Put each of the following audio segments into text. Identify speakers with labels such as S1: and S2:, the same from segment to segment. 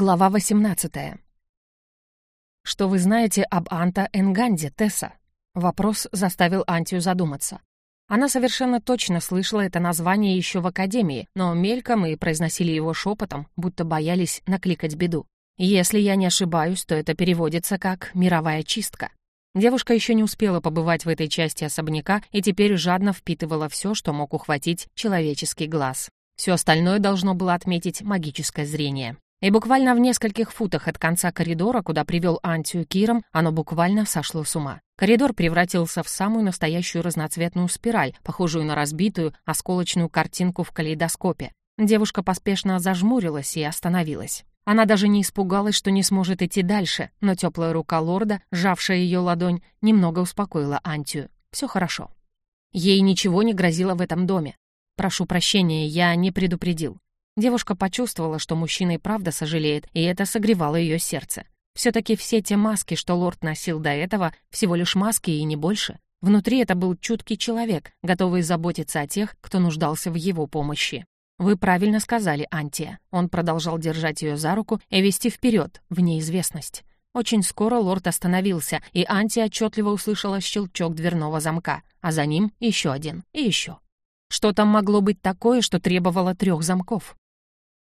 S1: Глава 18. «Что вы знаете об Анта Энганде, Тесса?» Вопрос заставил Антию задуматься. Она совершенно точно слышала это название еще в академии, но мельком и произносили его шепотом, будто боялись накликать беду. Если я не ошибаюсь, то это переводится как «мировая чистка». Девушка еще не успела побывать в этой части особняка и теперь жадно впитывала все, что мог ухватить человеческий глаз. Все остальное должно было отметить магическое зрение. И буквально в нескольких футах от конца коридора, куда привел Антию Киром, оно буквально сошло с ума. Коридор превратился в самую настоящую разноцветную спираль, похожую на разбитую осколочную картинку в калейдоскопе. Девушка поспешно зажмурилась и остановилась. Она даже не испугалась, что не сможет идти дальше, но теплая рука лорда, сжавшая ее ладонь, немного успокоила Антию. Все хорошо. Ей ничего не грозило в этом доме. Прошу прощения, я не предупредил. Девушка почувствовала, что мужчина и правда сожалеет, и это согревало ее сердце. Все-таки все те маски, что лорд носил до этого, всего лишь маски и не больше. Внутри это был чуткий человек, готовый заботиться о тех, кто нуждался в его помощи. «Вы правильно сказали, Антия». Он продолжал держать ее за руку и вести вперед, в неизвестность. Очень скоро лорд остановился, и Антия отчетливо услышала щелчок дверного замка, а за ним еще один и еще. Что там могло быть такое, что требовало трех замков?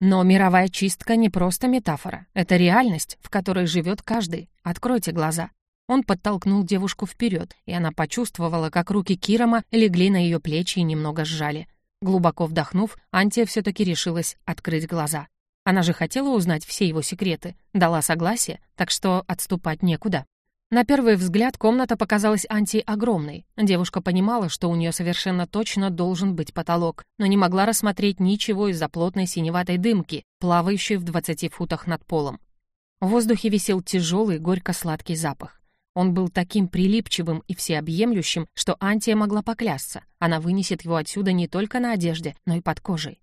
S1: Но мировая чистка не просто метафора. Это реальность, в которой живет каждый. Откройте глаза. Он подтолкнул девушку вперед, и она почувствовала, как руки Кирома легли на ее плечи и немного сжали. Глубоко вдохнув, Антия все-таки решилась открыть глаза. Она же хотела узнать все его секреты, дала согласие, так что отступать некуда. На первый взгляд комната показалась Анти огромной. Девушка понимала, что у нее совершенно точно должен быть потолок, но не могла рассмотреть ничего из-за плотной синеватой дымки, плавающей в 20 футах над полом. В воздухе висел тяжелый горько-сладкий запах. Он был таким прилипчивым и всеобъемлющим, что Антия могла поклясться. Она вынесет его отсюда не только на одежде, но и под кожей.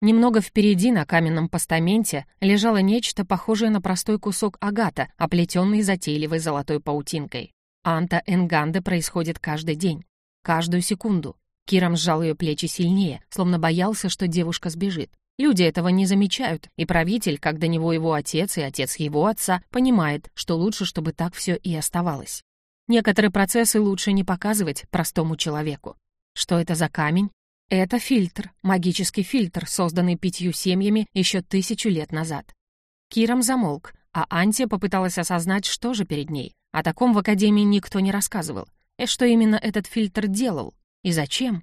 S1: Немного впереди на каменном постаменте лежало нечто похожее на простой кусок агата, оплетенный затейливой золотой паутинкой. Анта Энганде происходит каждый день, каждую секунду. Киром сжал ее плечи сильнее, словно боялся, что девушка сбежит. Люди этого не замечают, и правитель, как до него его отец и отец его отца, понимает, что лучше, чтобы так все и оставалось. Некоторые процессы лучше не показывать простому человеку. Что это за камень? Это фильтр, магический фильтр, созданный пятью семьями еще тысячу лет назад. Киром замолк, а Антия попыталась осознать, что же перед ней. О таком в Академии никто не рассказывал. И что именно этот фильтр делал? И зачем?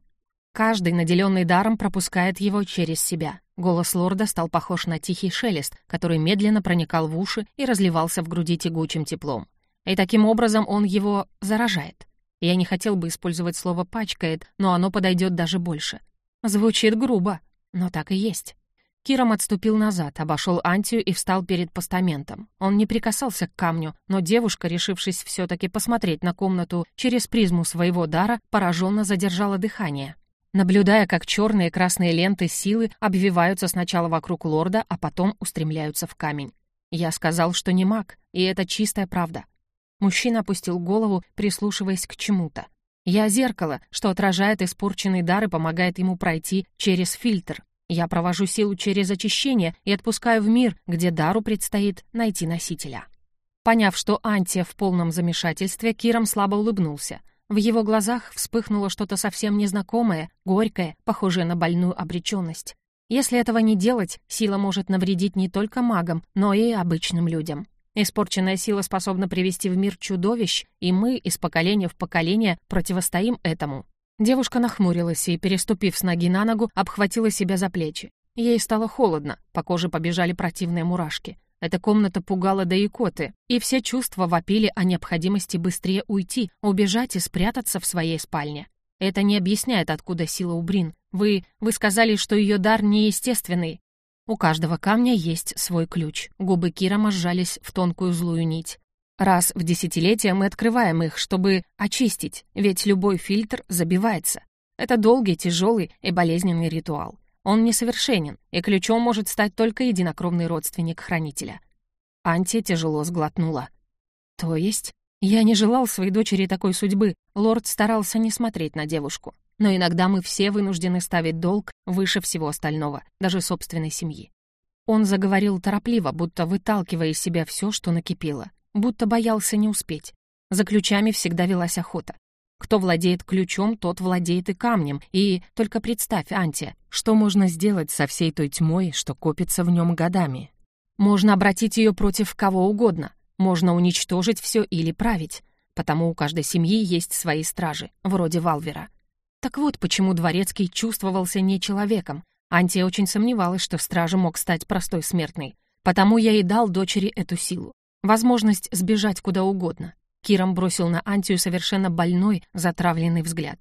S1: Каждый, наделенный даром, пропускает его через себя. Голос лорда стал похож на тихий шелест, который медленно проникал в уши и разливался в груди тягучим теплом. И таким образом он его заражает. Я не хотел бы использовать слово «пачкает», но оно подойдет даже больше. Звучит грубо, но так и есть. Киром отступил назад, обошел Антию и встал перед постаментом. Он не прикасался к камню, но девушка, решившись все-таки посмотреть на комнату через призму своего дара, пораженно задержала дыхание. Наблюдая, как черные и красные ленты силы обвиваются сначала вокруг лорда, а потом устремляются в камень. Я сказал, что не маг, и это чистая правда. Мужчина опустил голову, прислушиваясь к чему-то. «Я зеркало, что отражает испорченный дар и помогает ему пройти через фильтр. Я провожу силу через очищение и отпускаю в мир, где дару предстоит найти носителя». Поняв, что Антия в полном замешательстве, Киром слабо улыбнулся. В его глазах вспыхнуло что-то совсем незнакомое, горькое, похожее на больную обреченность. Если этого не делать, сила может навредить не только магам, но и обычным людям. Испорченная сила способна привести в мир чудовищ, и мы из поколения в поколение противостоим этому. Девушка нахмурилась и, переступив с ноги на ногу, обхватила себя за плечи. Ей стало холодно, по коже побежали противные мурашки. Эта комната пугала до икоты, и все чувства вопили о необходимости быстрее уйти, убежать и спрятаться в своей спальне. Это не объясняет, откуда сила у Брин. Вы... вы сказали, что ее дар неестественный, у каждого камня есть свой ключ. Губы Кирома сжались в тонкую злую нить. Раз в десятилетие мы открываем их, чтобы очистить, ведь любой фильтр забивается. Это долгий, тяжелый и болезненный ритуал. Он несовершенен, и ключом может стать только единокровный родственник хранителя. Антия тяжело сглотнула. То есть? Я не желал своей дочери такой судьбы. Лорд старался не смотреть на девушку. Но иногда мы все вынуждены ставить долг выше всего остального, даже собственной семьи. Он заговорил торопливо, будто выталкивая из себя все, что накипело, будто боялся не успеть. За ключами всегда велась охота. Кто владеет ключом, тот владеет и камнем. И только представь, Антия, что можно сделать со всей той тьмой, что копится в нем годами? Можно обратить ее против кого угодно. Можно уничтожить все или править. Потому у каждой семьи есть свои стражи, вроде Валвера. Так вот, почему Дворецкий чувствовался не человеком. Антия очень сомневалась, что страже мог стать простой смертной. Потому я и дал дочери эту силу. Возможность сбежать куда угодно. Киром бросил на Антию совершенно больной, затравленный взгляд.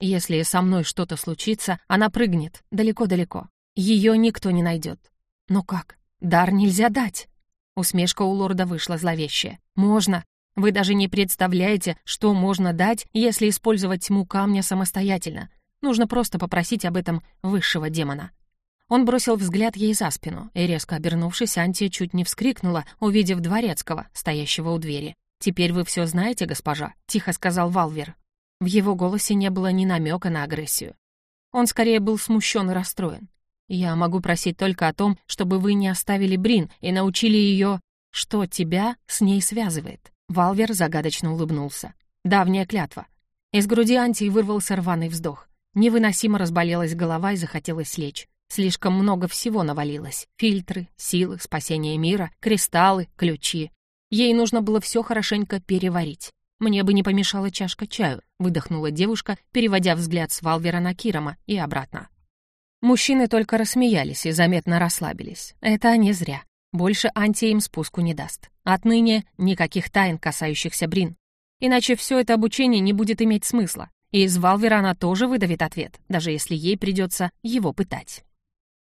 S1: Если со мной что-то случится, она прыгнет далеко-далеко. Ее никто не найдет. Но как? Дар нельзя дать. Усмешка у лорда вышла зловещая. Можно. Вы даже не представляете, что можно дать, если использовать тьму камня самостоятельно. Нужно просто попросить об этом высшего демона. Он бросил взгляд ей за спину, и, резко обернувшись, Антия чуть не вскрикнула, увидев дворецкого, стоящего у двери. «Теперь вы все знаете, госпожа», — тихо сказал Валвер. В его голосе не было ни намека на агрессию. Он скорее был смущен и расстроен. «Я могу просить только о том, чтобы вы не оставили Брин и научили ее, что тебя с ней связывает». Валвер загадочно улыбнулся. «Давняя клятва». Из груди Антии вырвался рваный вздох. Невыносимо разболелась голова и захотелось лечь. Слишком много всего навалилось. Фильтры, силы, спасение мира, кристаллы, ключи. Ей нужно было все хорошенько переварить. «Мне бы не помешала чашка чаю», — выдохнула девушка, переводя взгляд с Валвера на Кирома и обратно. Мужчины только рассмеялись и заметно расслабились. Это они зря. Больше Анти им спуску не даст. Отныне никаких тайн, касающихся Брин. Иначе все это обучение не будет иметь смысла. И из Валвера она тоже выдавит ответ, даже если ей придется его пытать.